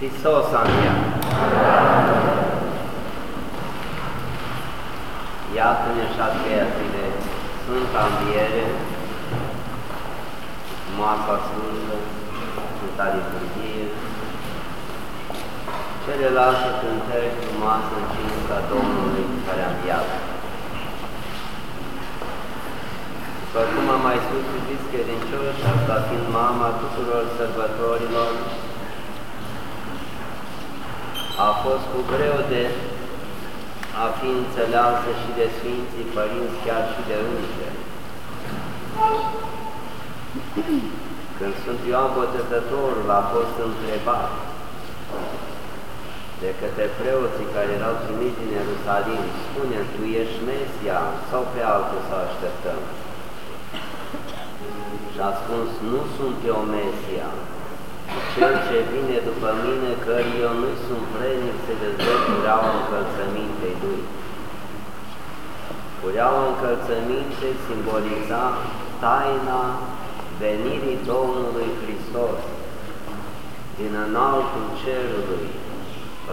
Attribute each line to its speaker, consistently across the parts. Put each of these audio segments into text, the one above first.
Speaker 1: Hristos a înviat. Iată-ne și a treia zi de Sfânta Înviere, Masa Sfântă, Sfânta Liturghie, celelalte cântări frumoase în cinstea Domnului care a înviat. După cum am mai spus, iubiți credincioși, asta fiind mama tuturor sărbătorilor, a fost cu greu de a fi înțeleasă și de Sfinții Părinți, chiar și de Îngeri. Când Sfânt Ioan Botezătorul a fost întrebat de către preoții care erau trimiți din Ierusalim, spune tu ești Mesia sau pe altul să așteptăm? Și a spus, nu sunt eu Mesia, cel ce vine după mine, că eu nu sunt vrednic să dezvăț cureaua încălțămintei lui. Cureaua încălțăminte simboliza taina venirii Domnului Hristos din înaltul cerului,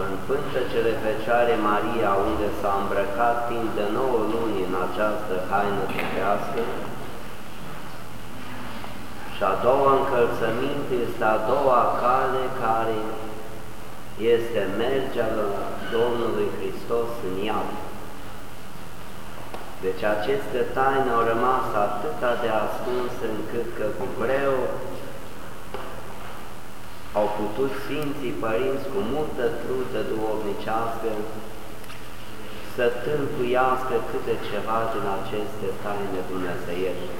Speaker 1: în pântecele Fecioare Maria, unde s-a îmbrăcat timp de nouă luni în această haină trupească, și a doua încălțăminte este a doua cale care este mergea la Domnului Hristos în iad. Deci aceste taine au rămas atâta de ascunse încât că cu greu au putut Sfinții Părinți cu multă trută duovnicească să tâlcuiască câte ceva din aceste taine dumnezeiești.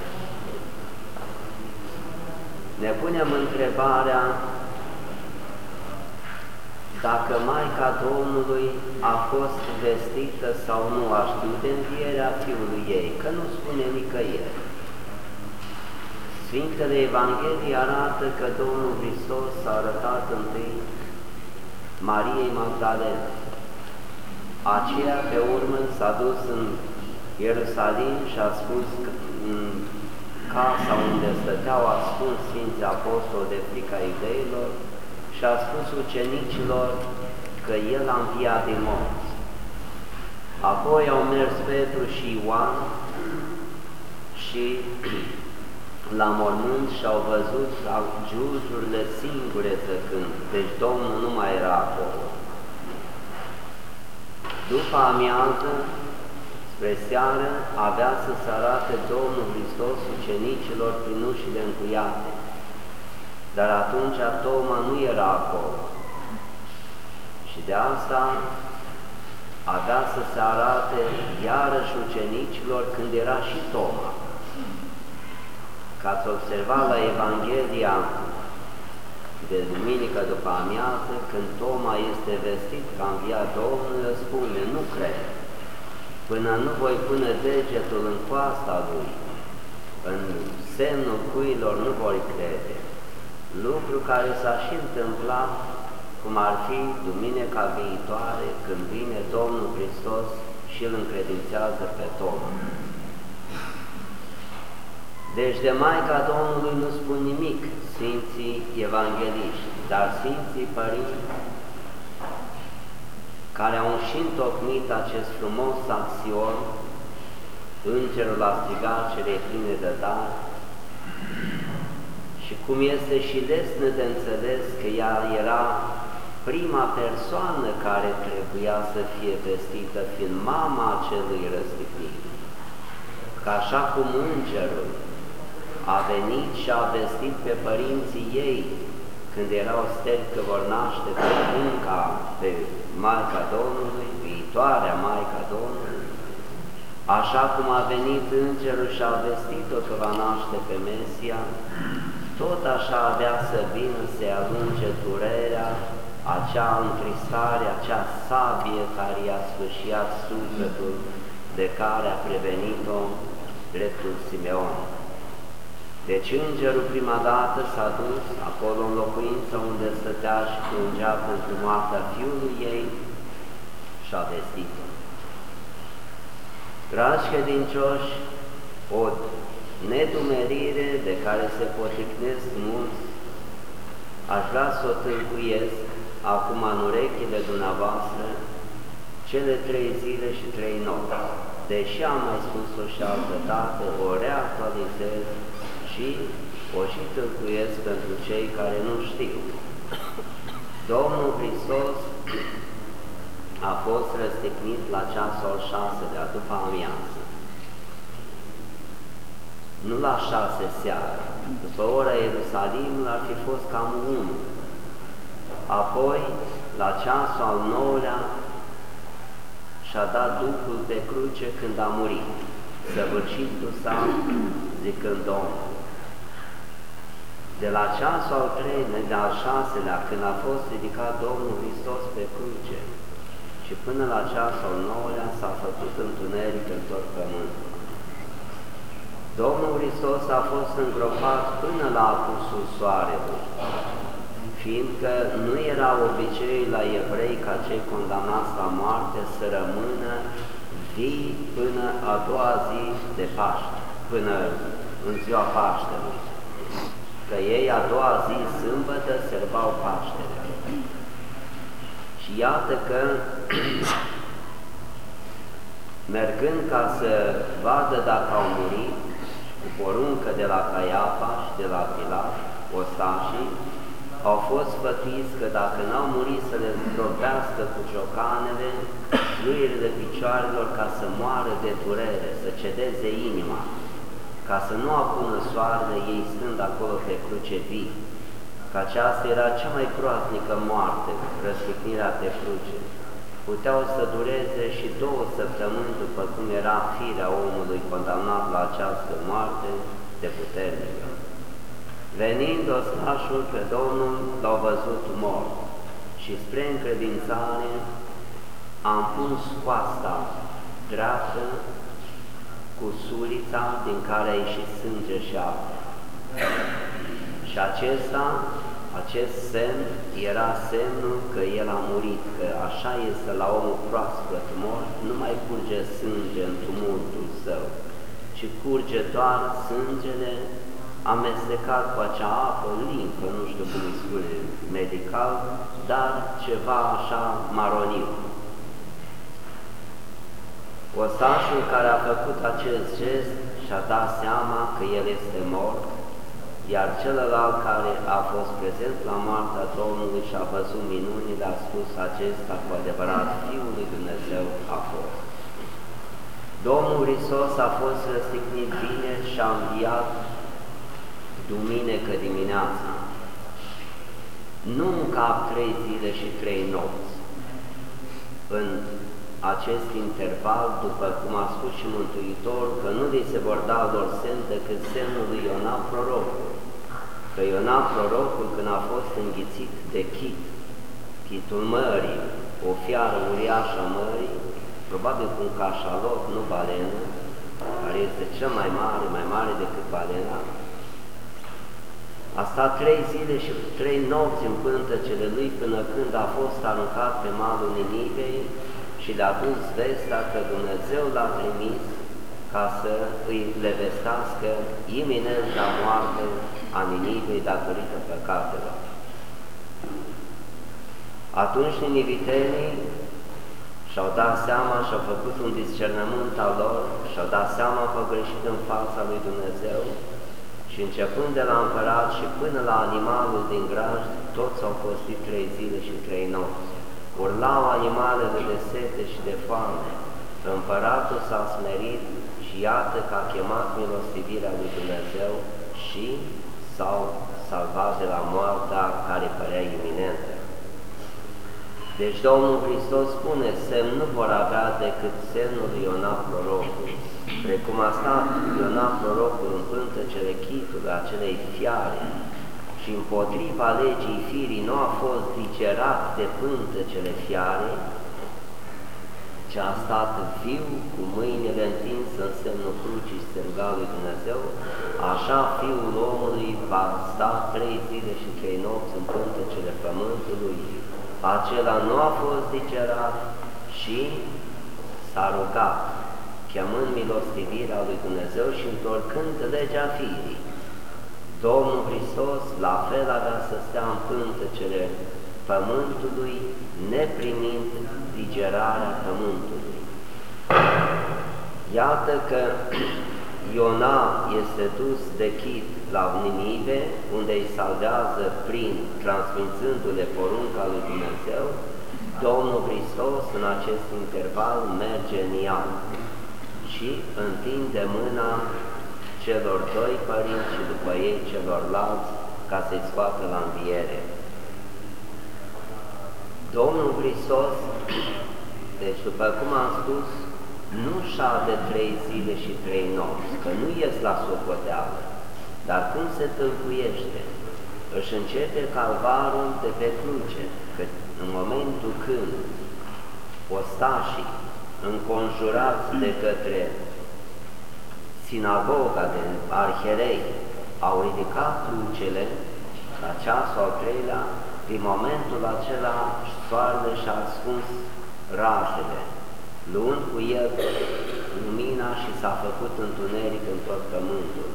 Speaker 1: Ne punem întrebarea dacă Maica Domnului a fost vestită sau nu a știut de învierea Fiului ei, că nu spune nicăieri. Sfintele Evangheliei arată că Domnul Hristos s-a arătat întâi Mariei Magdalene. Aceea pe urmă s-a dus în Ierusalim și a spus că în casa unde stăteau ascuns Sfinții Apostoli de frica ideilor și a spus ucenicilor că El a înviat din morți. Apoi au mers Petru și Ioan și la mormânt și au văzut giuzurile singure zăcând, deci Domnul nu mai era acolo. După amiază, spre seară, avea să se arate Domnul Hristos ucenicilor prin ușile încuiate, dar atunci Toma nu era acolo. Și de asta avea să se arate iarăși ucenicilor când era și Toma. Ca să observa la Evanghelia de duminică după amiază, când Toma este vestit că a înviat Domnul, spune, nu cred, până nu voi pune degetul în coasta lui, în semnul cuilor nu voi crede. Lucru care s-a și întâmplat, cum ar fi duminica viitoare, când vine Domnul Hristos și îl încredințează pe Toma. Deci de Maica Domnului nu spun nimic Sfinții Evangeliști, dar Sfinții Părinți care au și întocmit acest frumos axiom, Îngerul a strigat cele pline de dar, și cum este și desne de înțeles că ea era prima persoană care trebuia să fie vestită, fiind mama acelui răstignit. Că așa cum Îngerul a venit și a vestit pe părinții ei, când erau steli că vor naște pe înca, pe Maica Domnului, viitoarea Maica Domnului, așa cum a venit Îngerul și a vestit-o că va naște pe Mesia, tot așa avea să vină să alunge durerea, acea întristare, acea sabie care i-a sfârșiat sufletul de care a prevenit-o dreptul Simeon. Deci îngerul prima dată s-a dus acolo în locuința unde stătea și plângea pentru moartea fiului ei și a vestit-o. Dragi credincioși, o nedumerire de care se poticnesc mulți, aș vrea să o tâlcuiesc acum în urechile dumneavoastră cele trei zile și trei nopți. Deși am mai spus-o și altă dată, o reactualizez și o și tâlcuiesc pentru cei care nu știu. Domnul Hristos a fost răstignit la ceasul al șaselea după amiază. Nu la șase seara, după ora Ierusalimului ar fi fost cam unu. Apoi, la ceasul al nouălea, și-a dat Duhul pe cruce când a murit, săvârșitul sa, zicând Domnul. De la ceasul al treilea, de al șaselea, când a fost ridicat Domnul Hristos pe cruce, și până la ceasul al nouălea s-a făcut întuneric în tot pământul. Domnul Hristos a fost îngropat până la apusul soarelui, fiindcă nu era obicei la evrei ca cei condamnați la moarte să rămână vii până a doua zi de Paște, până în ziua Paștelui. Că ei a doua zi, sâmbătă, sărbau Paștele. Și iată că, mergând ca să vadă dacă au murit, cu poruncă de la Caiafa și de la Pilat, ostașii, au fost sfătuiți că dacă n-au murit să le zdrobească cu ciocanele fluierile picioarelor ca să moară de durere, să cedeze inima, ca să nu apună soarele ei stând acolo pe cruce vii, că aceasta era cea mai groaznică moarte, răstignirea pe cruce. Puteau să dureze și două săptămâni după cum era firea omului condamnat la această moarte de puternică. Venind ostașul pe Domnul, l-au văzut mort și spre încredințare am pus coasta dreaptă cu sulița din care a ieșit sânge și apă. Și acesta, acest semn era semnul că el a murit, că așa este la omul proaspăt mort, nu mai curge sânge în tumultul său, ci curge doar sângele amestecat cu acea apă limpă, nu știu cum îi spune medical, dar ceva așa maroniu. Ostașul care a făcut acest gest și-a dat seama că el este mort, iar celălalt care a fost prezent la moartea Domnului și a văzut minunile a spus acesta cu adevărat Fiul lui Dumnezeu a fost. Domnul Hristos a fost răstignit bine și a înviat duminică dimineața, nu în cap trei zile și trei nopți, în acest interval, după cum a spus și Mântuitor, că nu li se vor da lor semn decât semnul lui Iona prorocul, că Iona prorocul când a fost înghițit de chit, chitul mării, o fiară uriașă a mării, probabil cu un cașalot, nu balenă, care este cel mai mare, mai mare decât balena, a stat trei zile și trei nopți în pântăcele lui până când a fost aruncat pe malul Ninivei și le-a dus vestea că Dumnezeu l-a trimis ca să îi levestească iminent la moarte a Ninivei datorită păcatelor. Atunci ninivitenii și-au dat seama și-au făcut un discernământ al lor și-au dat seama că au greșit în fața lui Dumnezeu și începând de la împărat și până la animalul din graj, toți au postit trei zile și trei nopți. Urlau animalele de sete și de foame. Împăratul s-a smerit și iată că a chemat milostivirea lui Dumnezeu și s-au salvat de la moartea care părea iminentă. Deci Domnul Hristos spune, semn nu vor avea decât semnul lui Iona prorocului precum a stat Iona prorocul în pântăcele chitului acelei fiare și împotriva legii firii nu a fost digerat de pântăcele fiare, ce a stat viu cu mâinile întinse în semnul crucii stânga lui Dumnezeu, așa Fiul omului va sta trei zile și trei nopți în pântăcele pământului. Acela nu a fost digerat și s-a rugat chemând milostivirea lui Dumnezeu și întorcând legea firii. Domnul Hristos la fel avea să stea în pântecele pământului, neprimind digerarea pământului. Iată că Iona este dus de chit la Ninive, unde îi salvează prin transmițându-le porunca lui Dumnezeu, Domnul Hristos în acest interval merge în Ian și întinde mâna celor doi părinți și după ei celorlalți ca să-i scoată la înviere. Domnul Hristos, deci după cum am spus, nu de trei zile și trei nopți, că nu ies la socoteală, dar cum se tâlcuiește? Își începe calvarul de pe cruce, că în momentul când ostașii înconjurați de către sinagoga de arherei au ridicat crucele la ceasul al treilea, din momentul acela soarele și-a ascuns razele, luând cu el lumina și s-a făcut întuneric în tot pământul.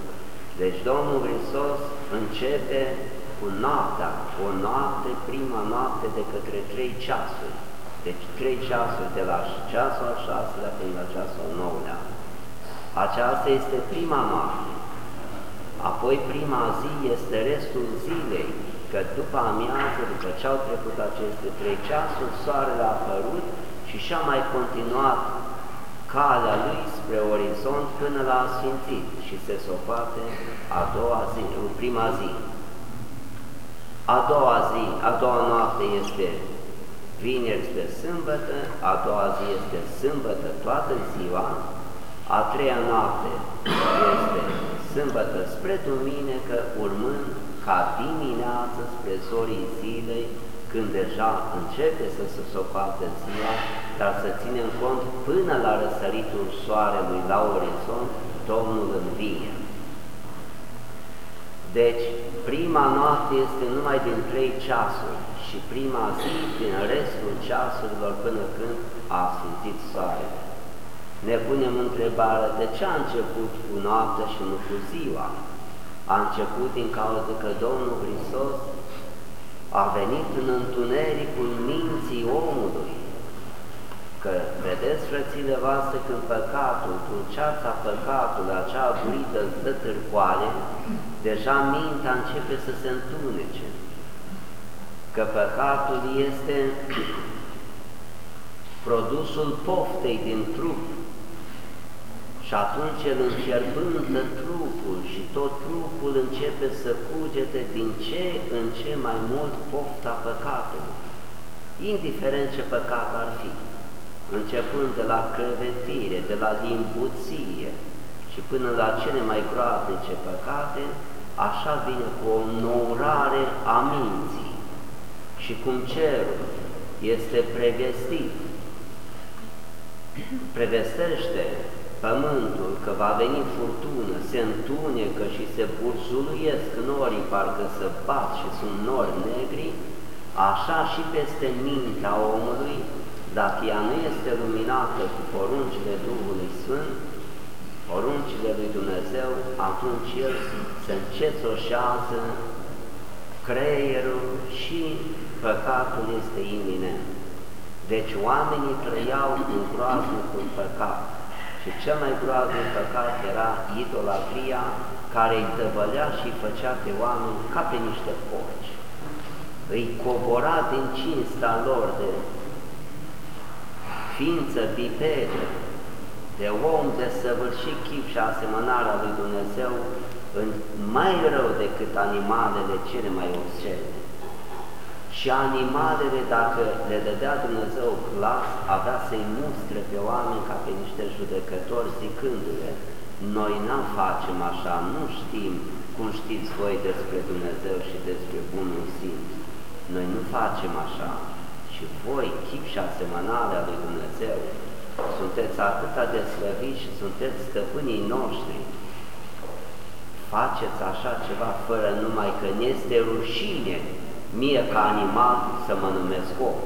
Speaker 1: Deci Domnul Hristos începe cu noaptea, o noapte, prima noapte de către trei ceasuri. Deci trei ceasuri de la ceasul al șaselea până la ceasul al nouălea. Aceasta este prima noapte. Apoi prima zi este restul zilei, că după amiază, după ce au trecut aceste trei ceasuri, soarele a apărut și și-a mai continuat calea lui spre orizont până la Sfințit și se socoate a doua zi, prima zi. A doua zi, a doua noapte este vineri spre sâmbătă, a doua zi este sâmbătă toată ziua, a treia noapte este sâmbătă spre duminică, urmând ca dimineață spre zorii zilei, când deja începe să se socoate ziua, dar să ținem cont până la răsăritul soarelui la orizont, Domnul învie. Deci, prima noapte este numai din trei ceasuri și prima zi din restul ceasurilor până când a sfințit soarele. Ne punem întrebarea de ce a început cu noaptea și nu cu ziua? A început din cauza că Domnul Hristos a venit în întunericul minții omului. Că, vedeți, frățile voastre, când păcatul, ceața păcatului, acea burită îți dă târcoale, deja mintea începe să se întunece. Că păcatul este produsul poftei din trup, și atunci el înfierbântă trupul și tot trupul începe să cugete din ce în ce mai mult pofta păcatului, indiferent ce păcat ar fi, începând de la crevetire, de la limbuție și până la cele mai groaznice păcate, așa vine cu o nourare a minții. Și cum cerul este prevestit, prevestește pământul, că va veni furtună, se întunecă și se burzuluiesc norii, parcă să bat și sunt nori negri, așa și peste mintea omului, dacă ea nu este luminată cu poruncile Duhului Sfânt, poruncile lui Dumnezeu, atunci el se încețoșează creierul și păcatul este iminent. Deci oamenii trăiau cu groaznicul păcat și cel mai groaznic păcat era idolatria care îi dăvălea și îi făcea pe oameni ca pe niște porci. Îi cobora din cinsta lor de ființă bipedă, de om de săvârșit chip și asemănarea lui Dumnezeu, în mai rău decât animalele cele mai obscene și animalele, dacă le dădea Dumnezeu glas, avea să-i mustre pe oameni ca pe niște judecători zicându-le, noi n-am facem așa, nu știm cum știți voi despre Dumnezeu și despre bunul simț. Noi nu facem așa. Și voi, chip și asemănarea lui Dumnezeu, sunteți atâta de slăviți și sunteți stăpânii noștri, faceți așa ceva fără numai că ne este rușine mie ca animal să mă numesc om.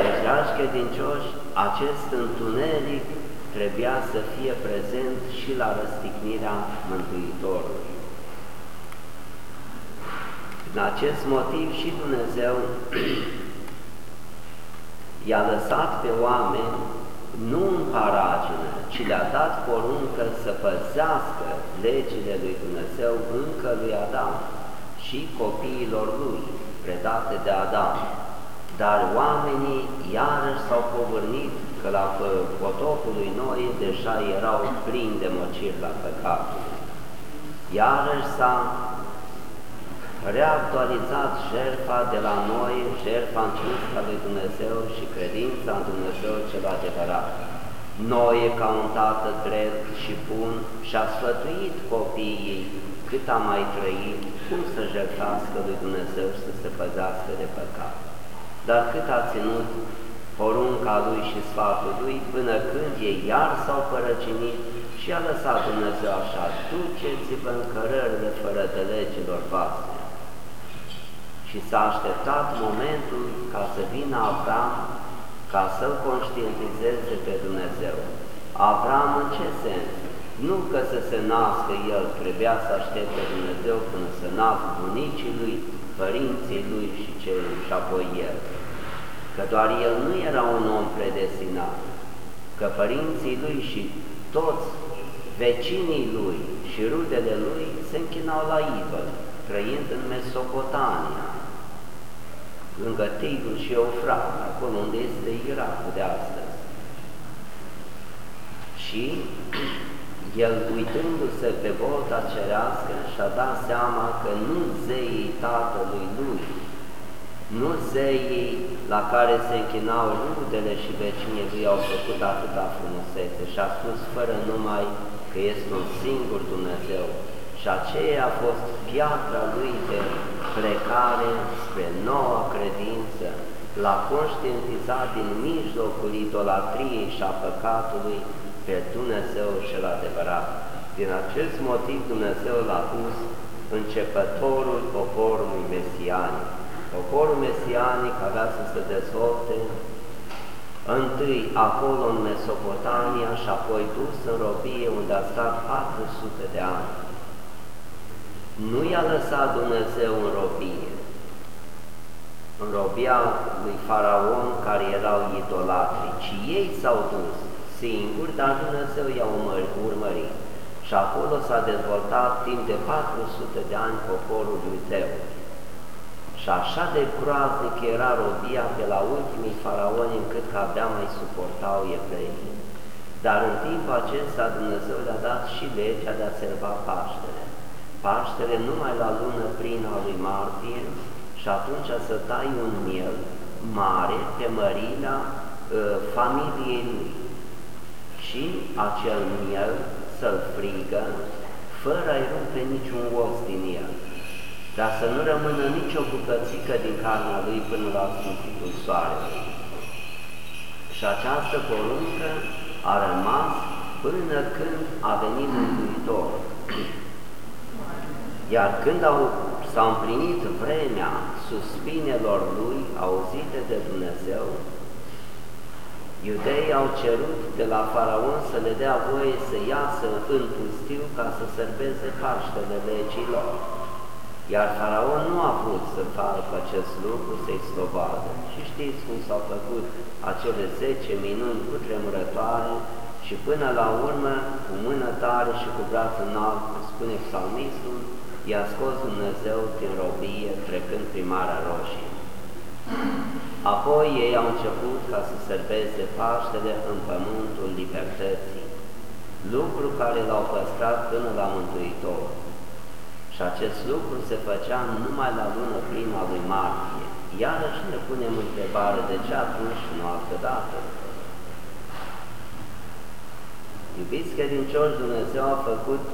Speaker 1: Deci, dragi credincioși, acest întuneric trebuia să fie prezent și la răstignirea Mântuitorului. În acest motiv și Dumnezeu i-a lăsat pe oameni nu în paragină, ci le-a dat poruncă să păzească legile lui Dumnezeu încă lui Adam și copiilor lui, predate de Adam. Dar oamenii iarăși s-au povârnit că la potopul lui Noi deja erau plini de mociri la păcatul. Iarăși s-a reactualizat jertfa de la noi, jertfa în cinstea lui Dumnezeu și credința în Dumnezeu cel adevărat. Noi, ca un tată drept și bun, și-a sfătuit copiii cât a mai trăit, cum să jertfească lui Dumnezeu și să se păzească de păcat. Dar cât a ținut porunca lui și sfatul lui, până când ei iar s-au părăcinit și a lăsat Dumnezeu așa, duceți-vă în cărările fără de legilor voastre și s-a așteptat momentul ca să vină Avram ca să-L conștientizeze pe Dumnezeu. Avram în ce sens? Nu că să se nască el, trebuia să aștepte Dumnezeu până să nască bunicii lui, părinții lui și, ce, și apoi el. Că doar el nu era un om predestinat, că părinții lui și toți vecinii lui și rudele lui se închinau la idol, trăind în Mesopotamia, lângă Tigru și Eufrat, acolo unde este Irakul de astăzi. Și el, uitându-se pe volta cerească, și-a dat seama că nu zeii tatălui lui, nu zeii la care se închinau rudele și vecinii lui au făcut atâta frumusețe și a spus fără numai că este un singur Dumnezeu. Și aceea a fost piatra lui de plecare spre noua credință, l-a conștientizat din mijlocul idolatriei și a păcatului pe Dumnezeu și la adevărat. Din acest motiv Dumnezeu l-a pus începătorul poporului mesianic. Poporul mesianic avea să se dezvolte întâi acolo în Mesopotamia și apoi dus în robie unde a stat 400 de ani. Nu i-a lăsat Dumnezeu în robie, în robia lui Faraon care erau idolatri, ci ei s-au dus singuri, dar Dumnezeu i-a urmărit. Și acolo s-a dezvoltat timp de 400 de ani poporul lui Teu. Și așa de groaznic era robia pe la ultimii faraoni încât că abia mai suportau evreii. Dar în timpul acesta Dumnezeu le-a dat și legea de a serva Paștele. Paștele numai la lună plină a lui martie și atunci să tai un miel mare pe mărimea uh, familiei lui și acel miel să-l frigă fără a-i rupe niciun os din el, dar să nu rămână nicio bucățică din carnea lui până la sfântul soarelui. Și această poruncă a rămas până când a venit Mântuitorul. Iar când au, s-a împlinit vremea suspinelor lui auzite de Dumnezeu, iudeii au cerut de la faraon să le dea voie să iasă în pustiu ca să serveze Paștele legilor. Iar faraon nu a vrut să facă acest lucru, să-i slovadă. Și știți cum s-au făcut acele zece minuni cu tremurătoare și până la urmă, cu mână tare și cu braț înalt, spune psalmistul, i-a scos Dumnezeu din robie trecând prin Marea Roșie. Apoi ei au început ca să serveze Paștele în pământul libertății, lucru care l-au păstrat până la Mântuitor. Și acest lucru se făcea numai la lună prima lui martie. Iarăși ne punem întrebare de ce atunci nu altă dată. Iubiți credincioși, Dumnezeu a făcut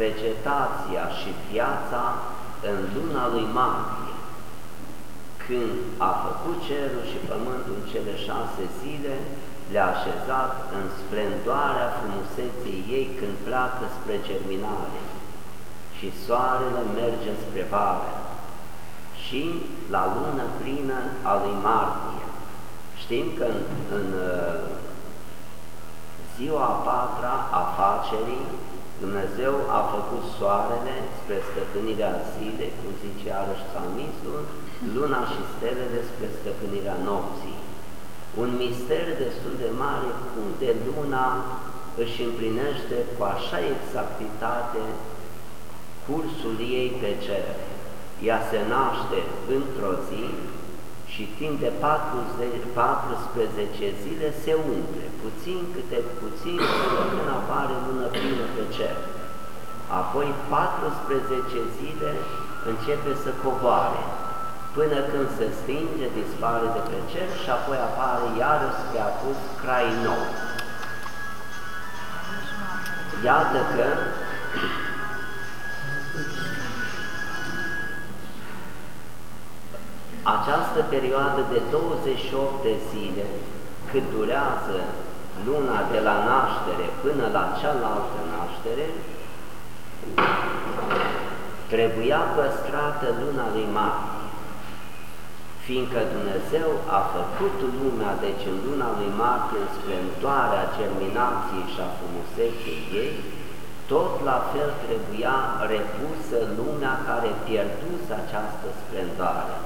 Speaker 1: vegetația și viața în luna lui martie, când a făcut cerul și pământul în cele șase zile, le-a așezat în splendoarea frumuseței ei când pleacă spre germinare și soarele merge spre vară și la lună plină a lui martie. Știm că în, în uh, ziua a patra a facerii Dumnezeu a făcut soarele spre stăpânirea zilei, cum zice iarăși psalmistul, luna și stelele spre stăpânirea nopții. Un mister destul de mare cum de luna își împlinește cu așa exactitate cursul ei pe cer. Ea se naște într-o zi și timp de 14 zile se umple, puțin câte puțin, până când apare lună plină pe cer. Apoi 14 zile începe să coboare, până când se stinge, dispare de pe cer și apoi apare iarăși pe apus crai nou. Iată că această perioadă de 28 de zile, cât durează luna de la naștere până la cealaltă naștere, trebuia păstrată luna lui martie, fiindcă Dumnezeu a făcut lumea, deci în luna lui martie, în splendoarea germinației și a frumuseței ei, tot la fel trebuia repusă lumea care pierduse această splendoare.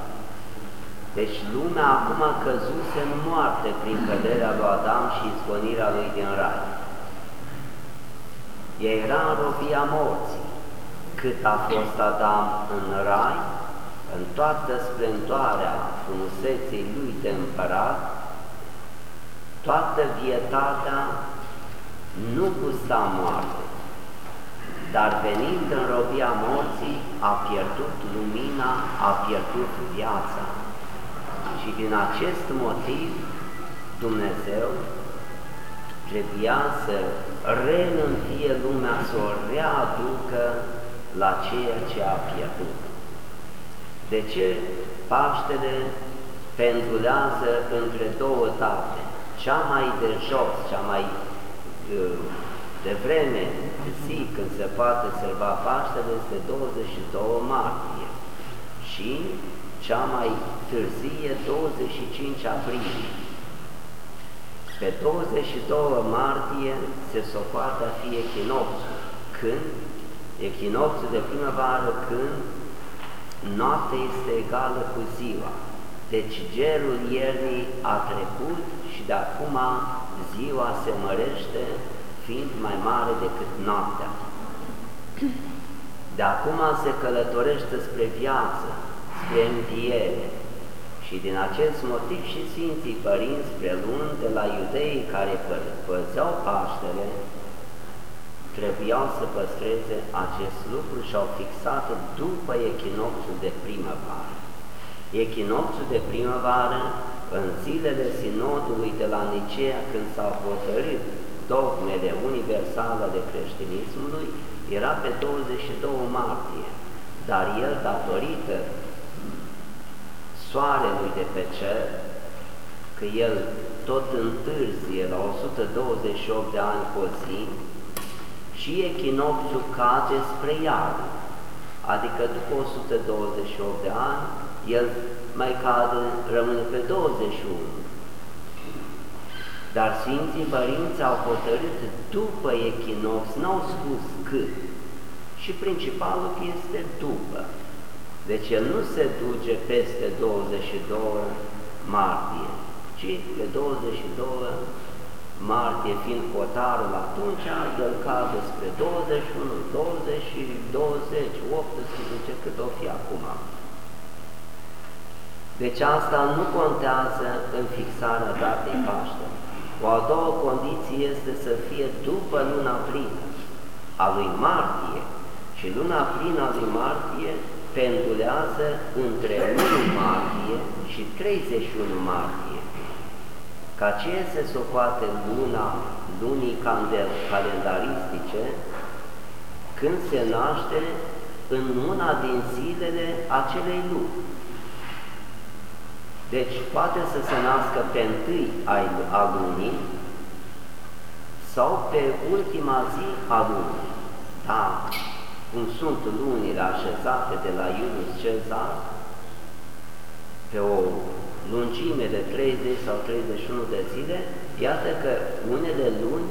Speaker 1: Deci lumea acum căzuse în moarte prin căderea lui Adam și izgonirea lui din rai. Ea era în robia morții. Cât a fost Adam în rai, în toată splendoarea frumuseței lui de împărat, toată vietatea nu gusta moarte, dar venind în robia morții, a pierdut lumina, a pierdut viața. Și din acest motiv Dumnezeu trebuia să reînvie lumea, să o readucă la ceea ce a pierdut. De ce Paștele pendulează între două date? Cea mai de jos, cea mai uh, de vreme, zi când se poate sărba Paștele este 22 martie și cea mai târzie 25 aprilie. Pe 22 martie se socoată a fi echinopsul, când echinopsul de primăvară, când noaptea este egală cu ziua. Deci gerul iernii a trecut și de acum ziua se mărește fiind mai mare decât noaptea. De acum se călătorește spre viață, spre înviere. Și din acest motiv și Sfinții Părinți, prelund de la iudeii care păzeau Paștele, trebuiau să păstreze acest lucru și au fixat după echinopsul de primăvară. Echinopsul de primăvară, în zilele sinodului de la Nicea, când s-au hotărât dogmele universale de creștinismului, era pe 22 martie, dar el, datorită soarelui de pe cer, că el tot întârzie la 128 de ani cu zi, și echinopsul cade spre iarnă, adică după 128 de ani, el mai cade, rămâne pe 21. Dar Sfinții Părinți au hotărât după echinox, n-au spus cât, și principalul este după. Deci el nu se duce peste 22 martie, ci pe 22 martie fiind cotarul atunci, el cade spre 21, 20, 20, 18, cât o fi acum. Deci asta nu contează în fixarea datei Paște. O a doua condiție este să fie după luna plină a lui martie și luna plină a lui martie pendulează între 1 martie și 31 martie. Ca ce se socoate luna lunii calendaristice când se naște în una din zilele acelei luni. Deci poate să se nască pe întâi a lunii sau pe ultima zi a lunii. Da, cum sunt lunile așezate de la Iulius Cezar, pe o lungime de 30 sau 31 de zile, iată că unele luni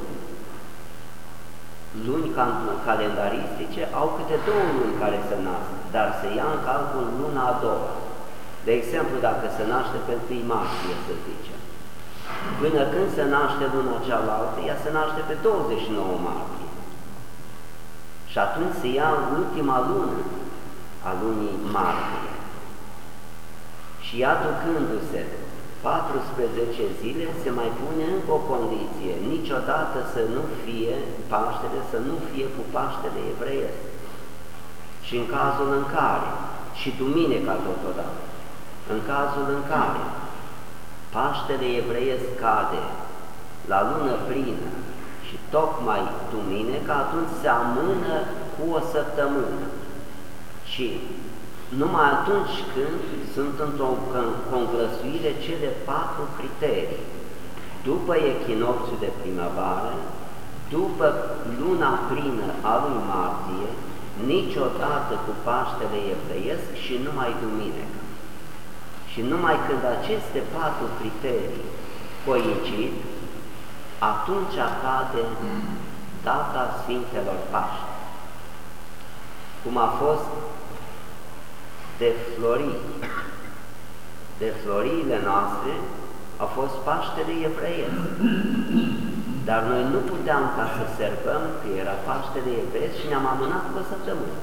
Speaker 1: luni calendaristice au câte două luni care se nasc, dar se ia în calcul luna a doua. De exemplu, dacă se naște pe 1 martie, să zicem, până când se naște luna cealaltă, ea se naște pe 29 martie. Și atunci se ia ultima lună a lunii martie. Și ea ducându-se 14 zile se mai pune încă o condiție, niciodată să nu fie Paștele, să nu fie cu Paștele evreiesc. Și în cazul în care, și Duminica totodată, în cazul în care Paștele evreiesc cade la lună plină și tocmai Duminica, atunci se amână cu o săptămână. Și numai atunci când sunt într-o conglăsuire cele patru criterii. După echinocțiul de primăvară, după luna plină a lui martie, niciodată cu Paștele evreiesc și numai duminică. Și numai când aceste patru criterii coincid, atunci cade data Sfintelor Paște. Cum a fost de flori, de floriile noastre, a fost Paștele evreiesc. Dar noi nu puteam ca să serbăm că era Paștele evreiesc și ne-am amânat cu o săptămână.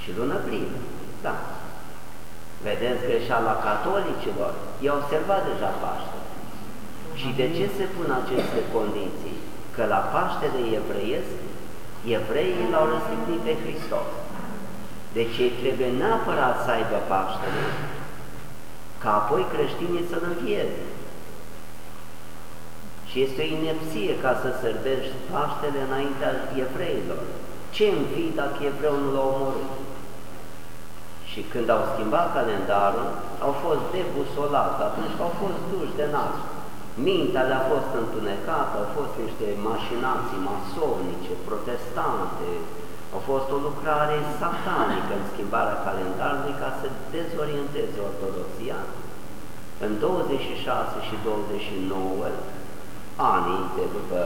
Speaker 1: Și lună plină, da. Vedeți greșeala catolicilor, i-au observat deja Paștele. Și de ce se pun aceste condiții? Că la Paștele evreiesc, evreii l-au răstignit pe Hristos. Deci ei trebuie neapărat să aibă Paștele, ca apoi creștinii să-L învieze. Și este o inepție ca să sărbești Paștele înaintea evreilor. Ce învii dacă evreu nu l-a omorât? Și când au schimbat calendarul, au fost debusolați, atunci au fost duși de nas. Mintea le-a fost întunecată, au fost niște mașinații masonice, protestante, a fost o lucrare satanică în schimbarea calendarului ca să dezorienteze ortodoxia. În 26 și 29 ani de după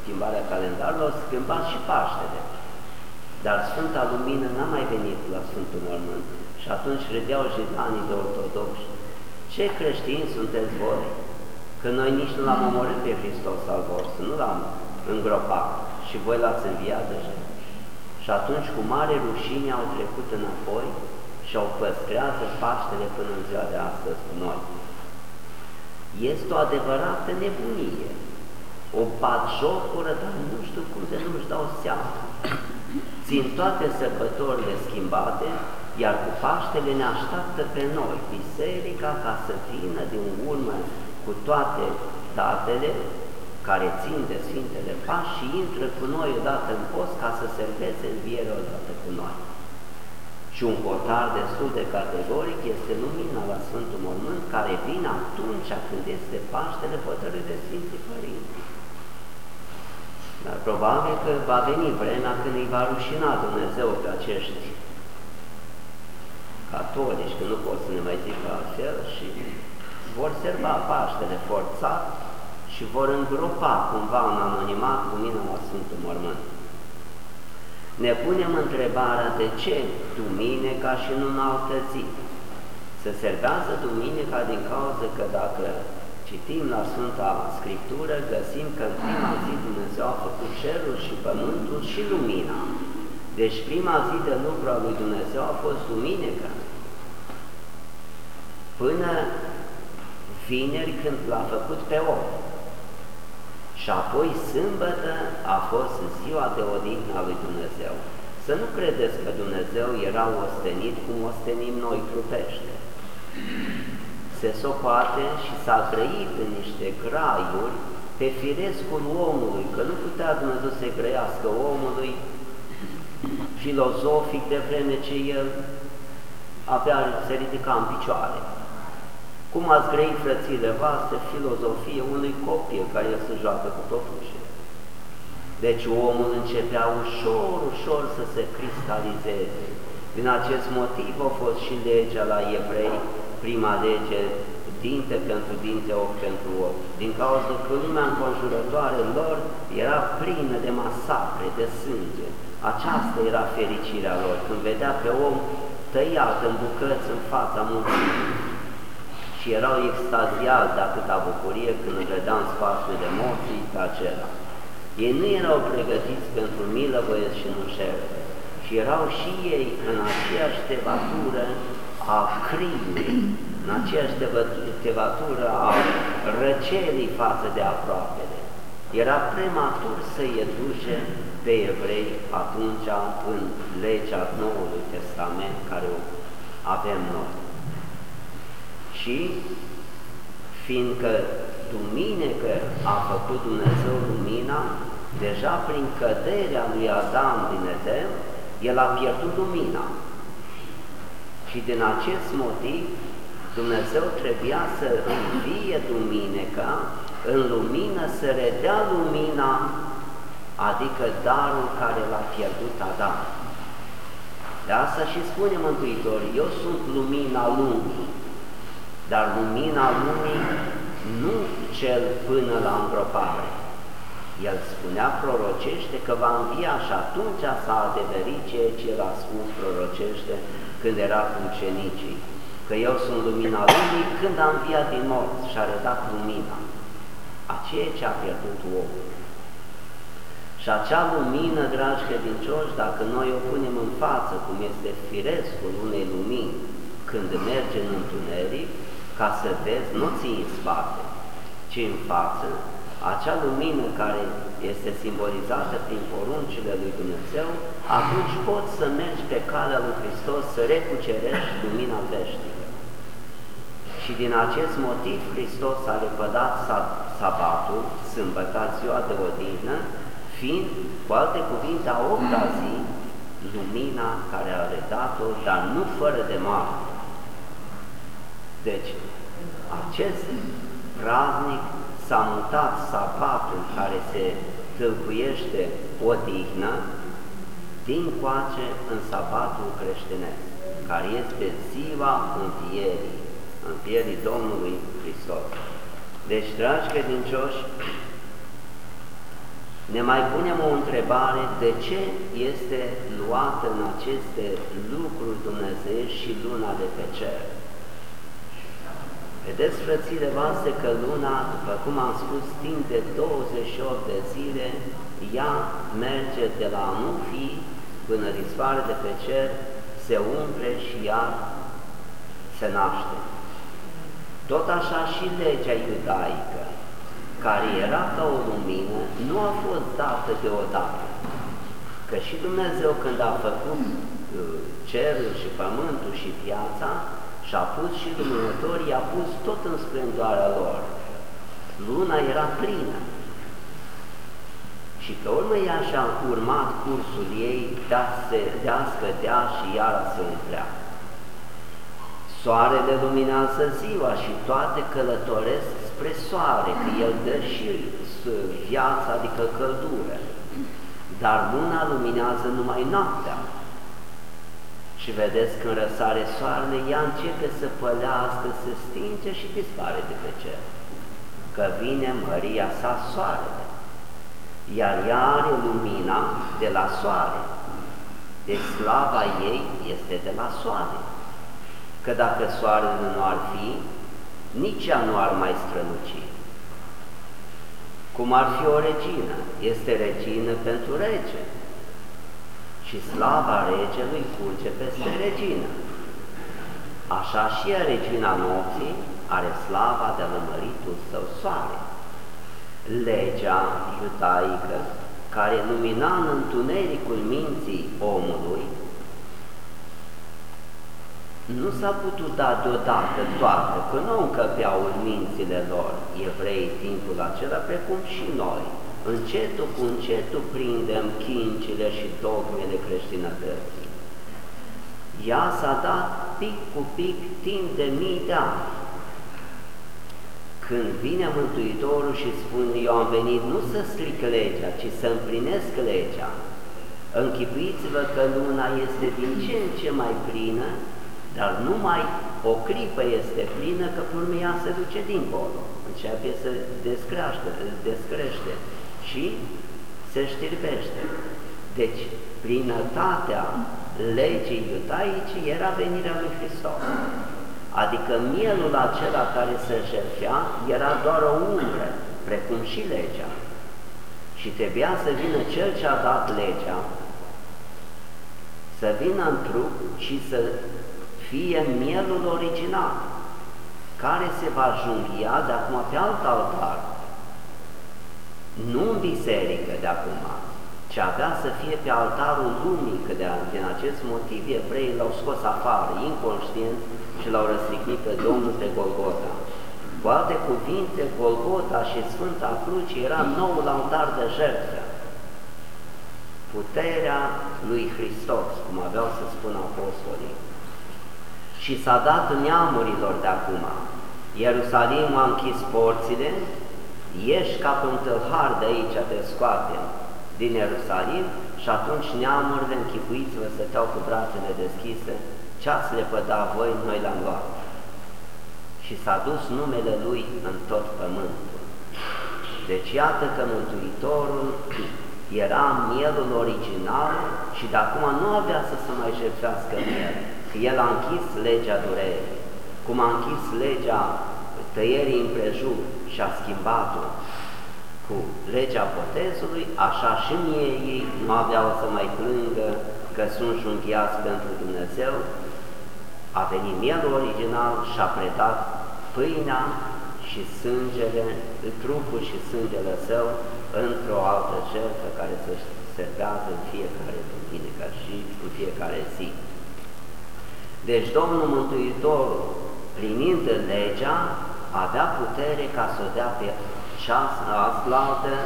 Speaker 1: schimbarea calendarului au schimbat și Paștele. Dar Sfânta Lumină n-a mai venit la Sfântul Mormânt și atunci râdeau jidanii de ortodoxi. Ce creștini sunteți voi? Că noi nici nu l-am omorât pe Hristos al vostru, nu l-am îngropat și voi l-ați înviat deja. Și atunci cu mare rușine au trecut înapoi și au păstrează Paștele până în ziua de astăzi cu noi. Este o adevărată nebunie, o batjocură, dar nu știu cum să nu-și dau seama. Țin toate sărbătorile schimbate, iar cu Paștele ne așteaptă pe noi, biserica, ca să vină din urmă cu toate datele care țin de Sfintele Pași și intră cu noi odată în post ca să serveze învierea odată cu noi. Și un portar destul de categoric este lumina la Sfântul Mormânt care vine atunci când este Paștele hotărât de Sfinții Părinți. Dar probabil că va veni vremea când îi va rușina Dumnezeu pe acești catolici, că nu pot să ne mai zic altfel, și vor serva Paștele forțat și vor îngropa cumva în anonimat lumina la Sfântul Mormânt. Ne punem întrebarea de ce Duminica și nu în altă zi. Se servează Duminica din cauza că dacă citim la Sfânta Scriptură, găsim că în prima zi Dumnezeu a făcut cerul și pământul și lumina. Deci prima zi de lucru a lui Dumnezeu a fost Duminica. Până vineri când l-a făcut pe om. Și apoi sâmbătă a fost ziua de odihnă a lui Dumnezeu. Să nu credeți că Dumnezeu era ostenit cum ostenim noi trupește. Se socoate și s-a trăit în niște graiuri pe firescul omului, că nu putea Dumnezeu să grăiască omului filozofic de vreme ce el avea, se ridica în picioare. Cum ați grăit frățile voastre filozofie unui copil care el se joacă cu totuși. Deci omul începea ușor, ușor să se cristalizeze. Din acest motiv a fost și legea la evrei, prima lege dinte pentru dinte, ochi pentru ochi, din cauza că lumea înconjurătoare lor era plină de masacre, de sânge. Aceasta era fericirea lor, când vedea pe om tăiat în bucăți în fața mulțimii și erau extaziați de atâta bucurie când îl vedea în spațiul de morții pe acela. Ei nu erau pregătiți pentru milă, voiesc și nu șerpe, și erau și ei în aceeași tevatură a crimei, în aceeași tevatură a răcerii față de aproapele. Era prematur să-i educe pe evrei atunci în legea Noului Testament care o avem noi. Și fiindcă duminică a făcut Dumnezeu lumina, deja prin căderea lui Adam din Edem, el a pierdut lumina. Și din acest motiv, Dumnezeu trebuia să învie duminica, în lumină să redea lumina, adică darul care l-a pierdut Adam. De asta și spune Mântuitor, eu sunt lumina lumii, dar lumina lumii nu cel până la îngropare. El spunea prorocește că va învia și atunci s-a adeverit ceea ce el a spus prorocește când era cu ucenicii, că eu sunt lumina lumii când a înviat din morți și a redat lumina, a ceea ce a pierdut omul. Și acea lumină, dragi credincioși, dacă noi o punem în față, cum este firescul unei lumini, când merge în întuneric, ca să vezi, nu ții în spate, ci în față, acea lumină care este simbolizată prin poruncile lui Dumnezeu, atunci poți să mergi pe calea lui Hristos să recucerești lumina veșnică. Și din acest motiv Hristos a repădat sabatul, sâmbătă, ziua de odihnă, fiind, cu alte cuvinte, a opta zi, lumina care a redat-o, dar nu fără de mare. Deci, acest praznic s-a mutat sabatul care se tâlcuiește odihnă din coace în sabatul creștinesc, care este ziua înfierii, înfierii Domnului Hristos. Deci, dragi credincioși, ne mai punem o întrebare de ce este luată în aceste lucruri Dumnezeu și luna de pe cer. Vedeți, frățile voastre, că luna, după cum am spus, timp de 28 de zile, ea merge de la a nu fi până dispare de pe cer, se umple și ea se naște. Tot așa și legea iudaică, care era ca o lumină, nu a fost dată deodată. Că și Dumnezeu când a făcut uh, cerul și pământul și viața, și a pus și lumânătorii, i-a pus tot în splendoarea lor. Luna era plină. Și pe urmă ea și-a urmat cursul ei de a, se, de a scădea și iară se umplea. Soarele luminează ziua și toate călătoresc spre soare, că el dă și viața, adică căldură. Dar luna luminează numai noaptea. Și vedeți când răsare soarele, ea începe să pălească, să stinge și dispare de pe cer. Că vine Maria sa soarele, iar ea are lumina de la soare. Deci slava ei este de la soare. Că dacă soarele nu ar fi, nici ea nu ar mai străluci. Cum ar fi o regină, este regină pentru rege și slava regelui curge peste regină. Așa și a regina nopții are slava de lămăritul său soare. Legea iudaică, care lumina în întunericul minții omului, nu s-a putut da deodată toată, că nu încăpeau în mințile lor evrei timpul acela, precum și noi încetul cu încetul prindem chincile și dogmele creștinătății. Ea s-a dat pic cu pic timp de mii de ani. Când vine Mântuitorul și spune, eu am venit nu să stric legea, ci să împlinesc legea, închipuiți-vă că luna este din ce în ce mai plină, dar numai o clipă este plină că pe urmă ea se duce dincolo, începe să descrește, descrește și se știrbește. Deci, plinătatea legii iudaice era venirea lui Hristos. Adică mielul acela care se jertfea era doar o umbră, precum și legea. Și trebuia să vină Cel ce a dat legea, să vină în trup și să fie mielul original, care se va junghia de acum pe alt altar, nu în biserică de acum, ci avea să fie pe altarul lumii, că de, din acest motiv evreii l-au scos afară, inconștient, și l-au răstignit pe Domnul pe Golgota. Cu alte cuvinte, Golgota și Sfânta Cruce era noul altar de jertfă. Puterea lui Hristos, cum aveau să spună apostolii. Și s-a dat neamurilor de acum. Ierusalim a închis porțile, ieși ca pe un tâlhar de aici, te scoate din Ierusalim și atunci neamurile, închipuiți-vă, stăteau cu brațele deschise, ce ați lepăda voi, noi l-am luat. Și s-a dus numele Lui în tot pământul. Deci iată că Mântuitorul era mielul original și de acum nu avea să se mai jertfească miel, că El a închis legea durerii, cum a închis legea tăierii împrejur și a schimbat-o cu legea botezului, așa și mie ei nu aveau să mai plângă că sunt junghiați pentru Dumnezeu, a venit mielul original și a predat pâinea și sângele, trupul și sângele său într-o altă jertfă care să servează în fiecare duminică și în fiecare zi. Deci Domnul Mântuitor, primind legea, avea putere ca să o dea pe cealaltă,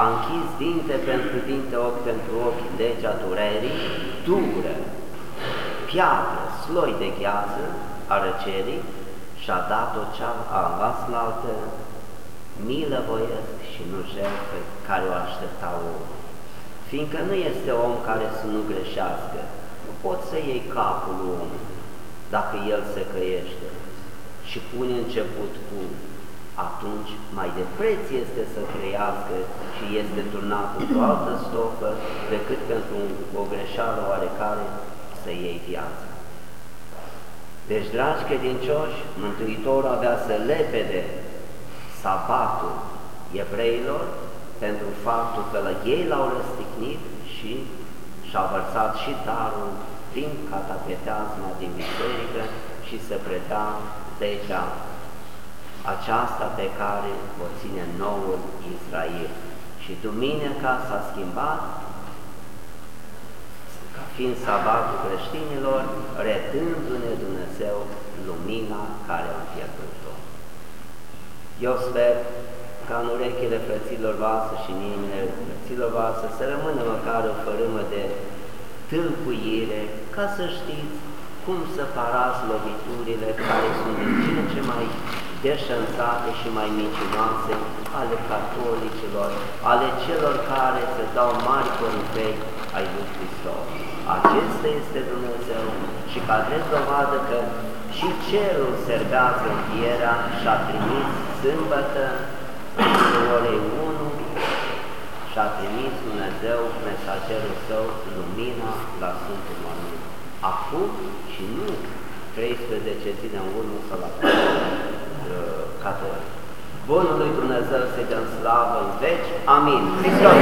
Speaker 1: a închis dinte pentru dinte, ochi pentru ochi, legea durerii, dură, piatră, sloi de gheață a răcerii și a dat-o cea alaslaltă, milă voiesc și nu jertfă care o aștepta om. Fiindcă nu este om care să nu greșească, nu poți să iei capul omului dacă el se căiește și pune început cu atunci mai de preț este să trăiască și este turnat într-o altă stofă decât pentru o greșeală oarecare să iei viața. Deci, dragi credincioși, Mântuitorul avea să lepede sabatul evreilor pentru faptul că la ei l-au răstignit și și-au vărsat și darul prin catapeteazma din biserică și se preda legea aceasta pe care o ține noul Israel. Și duminica s-a schimbat fiind sabatul creștinilor, redându-ne Dumnezeu lumina care a pierdut-o. Eu sper ca în urechile frăților voastre și în inimile frăților voastre să rămână măcar o fărâmă de tâlcuire, ca să știți cum să parați loviturile care sunt din ce ce mai deșanțate și mai mincinoase ale catolicilor, ale celor care se dau mari corupei ai lui Hristos. Acesta este Dumnezeu și ca drept dovadă că și cerul servează învierea și a trimis sâmbătă în orei 1 și a trimis Dumnezeu mesagerul său lumina la Sfântul Mormânt. Acum și nu 13 zile în urmă sau la uh, catolic. Bunul lui Dumnezeu să dăm slavă în veci. Amin. Hristos!